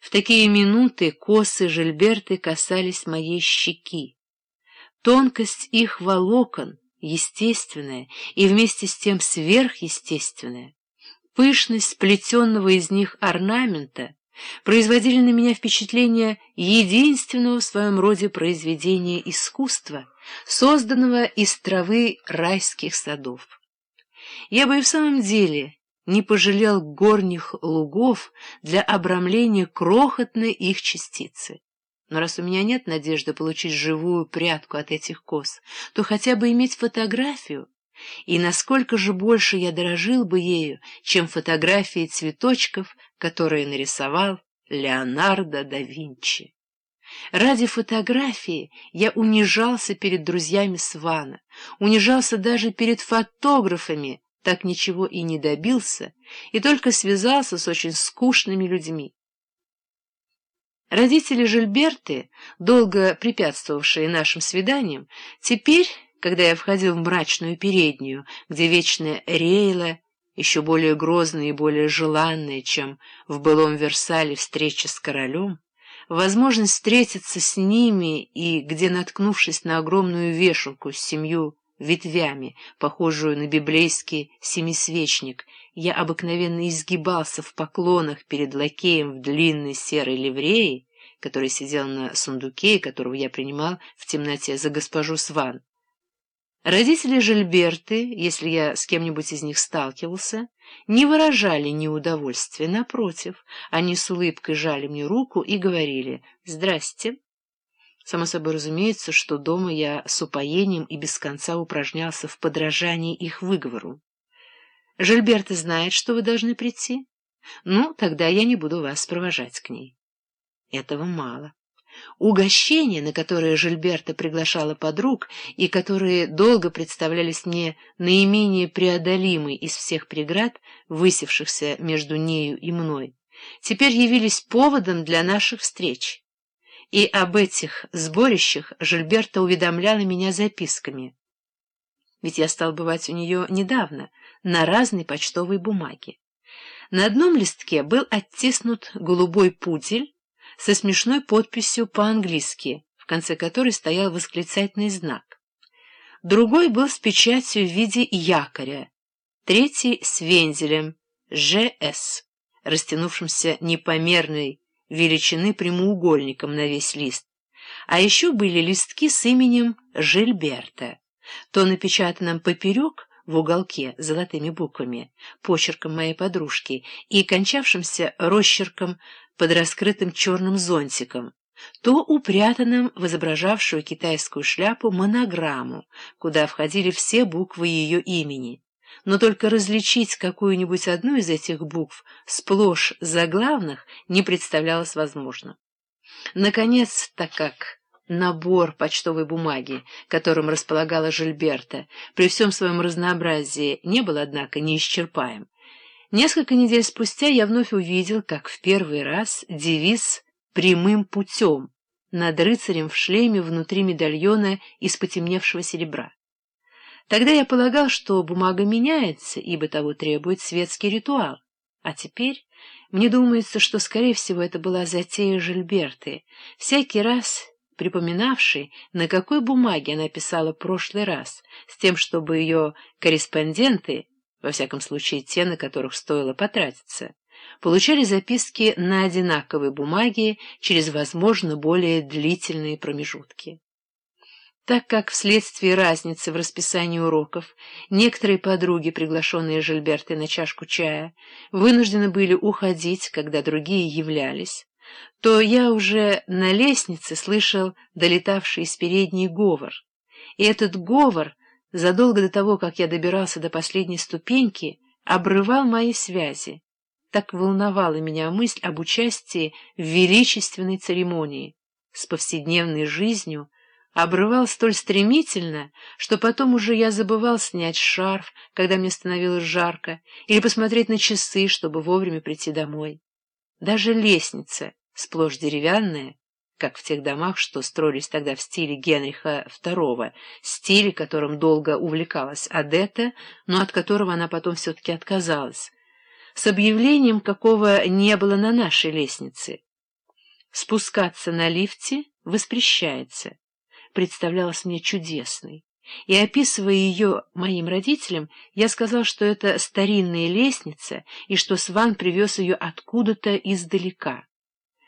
В такие минуты косы Жильберты касались моей щеки. Тонкость их волокон, естественная и вместе с тем сверхъестественная, пышность сплетенного из них орнамента производили на меня впечатление единственного в своем роде произведения искусства, созданного из травы райских садов. Я бы и в самом деле не пожалел горних лугов для обрамления крохотной их частицы. Но раз у меня нет надежды получить живую прядку от этих кос, то хотя бы иметь фотографию, и насколько же больше я дорожил бы ею, чем фотографией цветочков, которые нарисовал Леонардо да Винчи. Ради фотографии я унижался перед друзьями Свана, унижался даже перед фотографами, так ничего и не добился, и только связался с очень скучными людьми. Родители Жильберты, долго препятствовавшие нашим свиданиям, теперь, когда я входил в мрачную переднюю, где вечная Рейла, еще более грозная и более желанная, чем в былом Версале встреча с королем, возможность встретиться с ними и где, наткнувшись на огромную вешалку с семью ветвями, похожую на библейский семисвечник, я обыкновенно изгибался в поклонах перед лакеем в длинной серой ливреи, который сидел на сундуке которого я принимал в темноте за госпожу Сван. Родители Жильберты, если я с кем-нибудь из них сталкивался, не выражали неудовольствия, напротив, они с улыбкой жали мне руку и говорили «Здрасте». Само собой разумеется, что дома я с упоением и без конца упражнялся в подражании их выговору. «Жильберта знает, что вы должны прийти? Ну, тогда я не буду вас провожать к ней». Этого мало. Угощения, на которые Жильберта приглашала подруг и которые долго представлялись мне наименее преодолимой из всех преград, высевшихся между нею и мной, теперь явились поводом для наших встреч и об этих сборищах Жильберта уведомляла меня записками. Ведь я стал бывать у нее недавно, на разной почтовой бумаге. На одном листке был оттиснут голубой пудель со смешной подписью по-английски, в конце которой стоял восклицательный знак. Другой был с печатью в виде якоря, третий с вензелем «ЖС», растянувшимся непомерной величины прямоугольником на весь лист. А еще были листки с именем Жильберта, то напечатанным поперек в уголке золотыми буквами, почерком моей подружки, и кончавшимся росчерком под раскрытым черным зонтиком, то упрятанным в изображавшую китайскую шляпу монограмму, куда входили все буквы ее имени но только различить какую-нибудь одну из этих букв сплошь заглавных не представлялось возможным. Наконец, так как набор почтовой бумаги, которым располагала Жильберта, при всем своем разнообразии не был, однако, неисчерпаем, несколько недель спустя я вновь увидел, как в первый раз девиз «прямым путем» над рыцарем в шлеме внутри медальона из потемневшего серебра. Тогда я полагал, что бумага меняется, ибо того требует светский ритуал. А теперь мне думается, что, скорее всего, это была затея Жильберты, всякий раз припоминавший, на какой бумаге она писала прошлый раз, с тем, чтобы ее корреспонденты, во всяком случае те, на которых стоило потратиться, получали записки на одинаковой бумаге через, возможно, более длительные промежутки. Так как вследствие разницы в расписании уроков некоторые подруги, приглашенные Жильбертой на чашку чая, вынуждены были уходить, когда другие являлись, то я уже на лестнице слышал долетавший из передней говор. И этот говор, задолго до того, как я добирался до последней ступеньки, обрывал мои связи. Так волновала меня мысль об участии в величественной церемонии с повседневной жизнью, обрывал столь стремительно, что потом уже я забывал снять шарф, когда мне становилось жарко, или посмотреть на часы, чтобы вовремя прийти домой. Даже лестница, сплошь деревянная, как в тех домах, что строились тогда в стиле Генриха II, стиле, которым долго увлекалась Адетта, но от которого она потом все-таки отказалась, с объявлением, какого не было на нашей лестнице. Спускаться на лифте воспрещается. Представлялась мне чудесной. И, описывая ее моим родителям, я сказал, что это старинная лестница и что Сван привез ее откуда-то издалека.